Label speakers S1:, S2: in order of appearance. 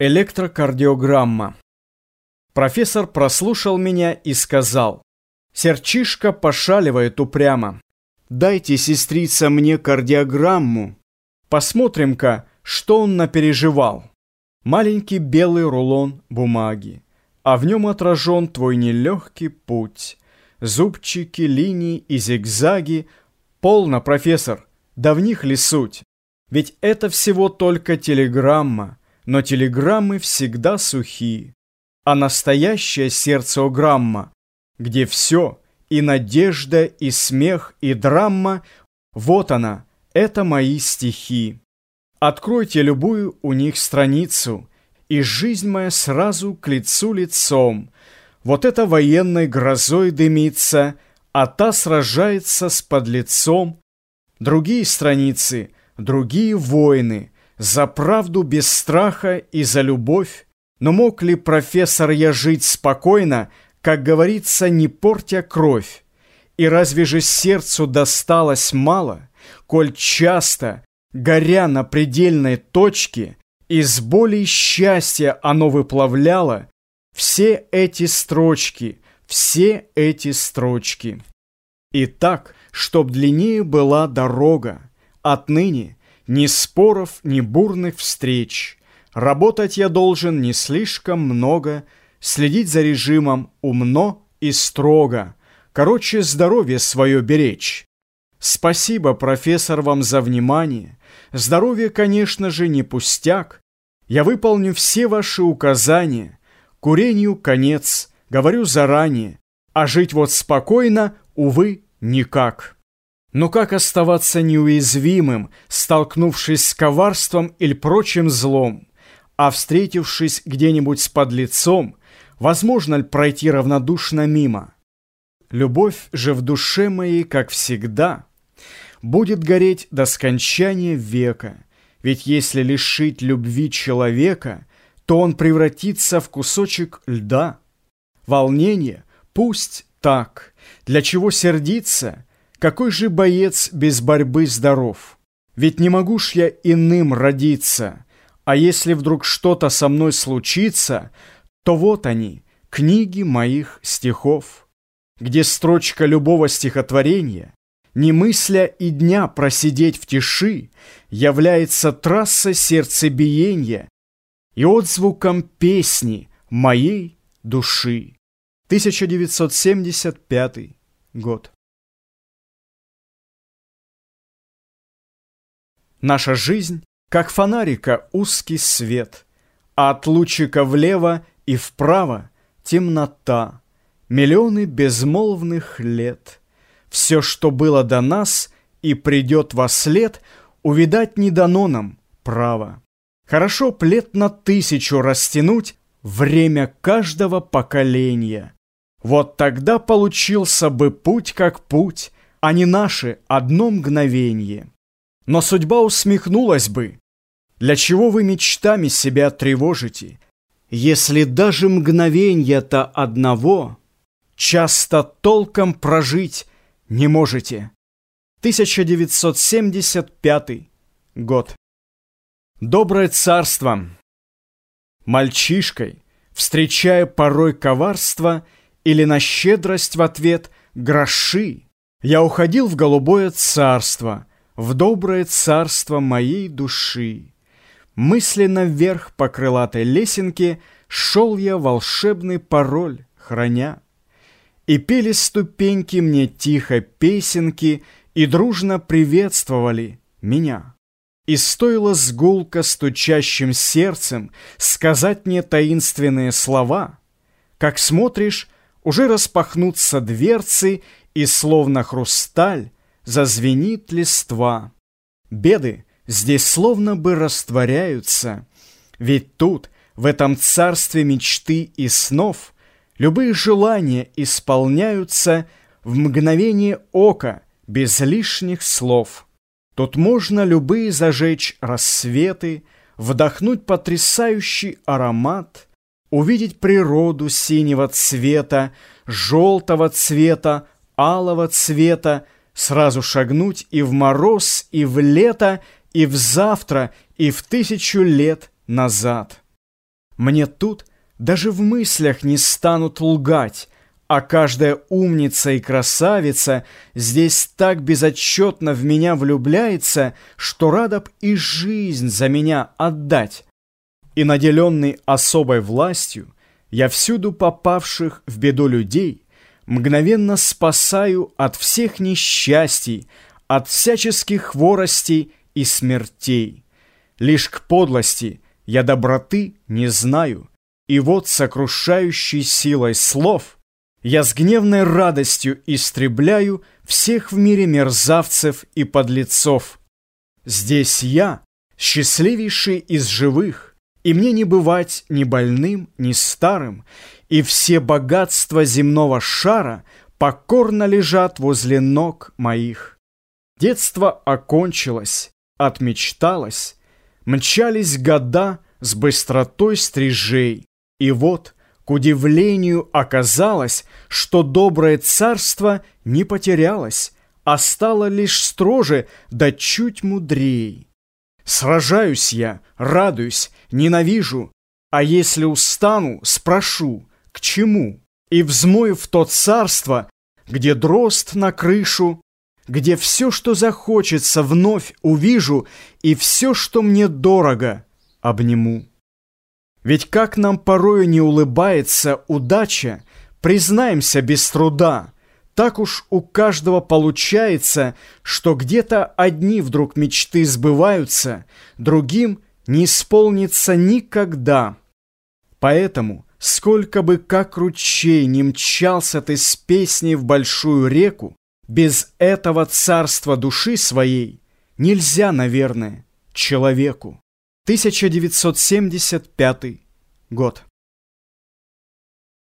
S1: Электрокардиограмма. Профессор прослушал меня и сказал, «Серчишка пошаливает упрямо. Дайте, сестрица, мне кардиограмму. Посмотрим-ка, что он напереживал». Маленький белый рулон бумаги, а в нем отражен твой нелегкий путь. Зубчики, линии и зигзаги. Полно, профессор, да в них ли суть? Ведь это всего только телеграмма но телеграммы всегда сухи, а настоящая сердцеограмма, где все, и надежда, и смех, и драма, вот она, это мои стихи. Откройте любую у них страницу, и жизнь моя сразу к лицу лицом. Вот это военной грозой дымится, а та сражается с подлецом. Другие страницы, другие войны — за правду без страха и за любовь. Но мог ли профессор я жить спокойно, как говорится, не портя кровь? И разве же сердцу досталось мало, коль часто, горя на предельной точке, из боли и счастья оно выплавляло все эти строчки, все эти строчки. И так, чтоб длиннее была дорога, отныне ни споров, ни бурных встреч. Работать я должен не слишком много, Следить за режимом умно и строго. Короче, здоровье свое беречь. Спасибо, профессор, вам за внимание. Здоровье, конечно же, не пустяк. Я выполню все ваши указания. Курению конец, говорю заранее. А жить вот спокойно, увы, никак. Но как оставаться неуязвимым, столкнувшись с коварством или прочим злом, а встретившись где-нибудь с подлецом, возможно ли пройти равнодушно мимо? Любовь же в душе моей, как всегда, будет гореть до скончания века, ведь если лишить любви человека, то он превратится в кусочек льда. Волнение пусть так, для чего сердиться – какой же боец без борьбы здоров? Ведь не могу ж я иным родиться, а если вдруг что-то со мной случится, то вот они, книги моих стихов, где строчка любого стихотворения, не мысля и дня просидеть в тиши, является трасса сердцебиения и отзвуком песни моей души. 1975 год. Наша жизнь, как фонарика, узкий свет, а от лучика влево и вправо темнота, миллионы безмолвных лет. Все, что было до нас и придет во след, увидать не дано нам право. Хорошо плет на тысячу растянуть время каждого поколения. Вот тогда получился бы путь как путь, а не наше одно мгновение. Но судьба усмехнулась бы. Для чего вы мечтами себя тревожите, если даже мгновенья-то одного часто толком прожить не можете? 1975 год. Доброе царство. Мальчишкой, встречая порой коварство или на щедрость в ответ гроши, я уходил в голубое царство, в доброе царство моей души. Мысленно вверх по крылатой лесенке Шел я волшебный пароль, храня. И пели ступеньки мне тихо песенки И дружно приветствовали меня. И стоило с гулко стучащим сердцем Сказать мне таинственные слова, Как смотришь, уже распахнутся дверцы, И словно хрусталь зазвенит листва. Беды здесь словно бы растворяются, ведь тут, в этом царстве мечты и снов, любые желания исполняются в мгновение ока, без лишних слов. Тут можно любые зажечь рассветы, вдохнуть потрясающий аромат, увидеть природу синего цвета, желтого цвета, алого цвета, Сразу шагнуть и в мороз, и в лето, и в завтра, и в тысячу лет назад. Мне тут даже в мыслях не станут лгать, а каждая умница и красавица здесь так безотчетно в меня влюбляется, что рада б и жизнь за меня отдать. И наделенный особой властью, я всюду попавших в беду людей мгновенно спасаю от всех несчастий, от всяческих хворостей и смертей. Лишь к подлости я доброты не знаю, и вот сокрушающей силой слов — я с гневной радостью истребляю всех в мире мерзавцев и подлецов. Здесь я, счастливейший из живых, и мне не бывать ни больным, ни старым, и все богатства земного шара покорно лежат возле ног моих. Детство окончилось, отмечталось, мчались года с быстротой стрижей, и вот — к удивлению оказалось, что доброе царство не потерялось, а стало лишь строже да чуть мудрей. Сражаюсь я, радуюсь, ненавижу, а если устану, спрошу, к чему? И взмою в то царство, где дрозд на крышу, где все, что захочется, вновь увижу, и все, что мне дорого, обниму. Ведь как нам порою не улыбается удача, признаемся без труда, так уж у каждого получается, что где-то одни вдруг мечты сбываются, другим не исполнится никогда. Поэтому, сколько бы как ручей не мчался ты с песней в большую реку, без этого царства души своей нельзя, наверное, человеку. 1975 год.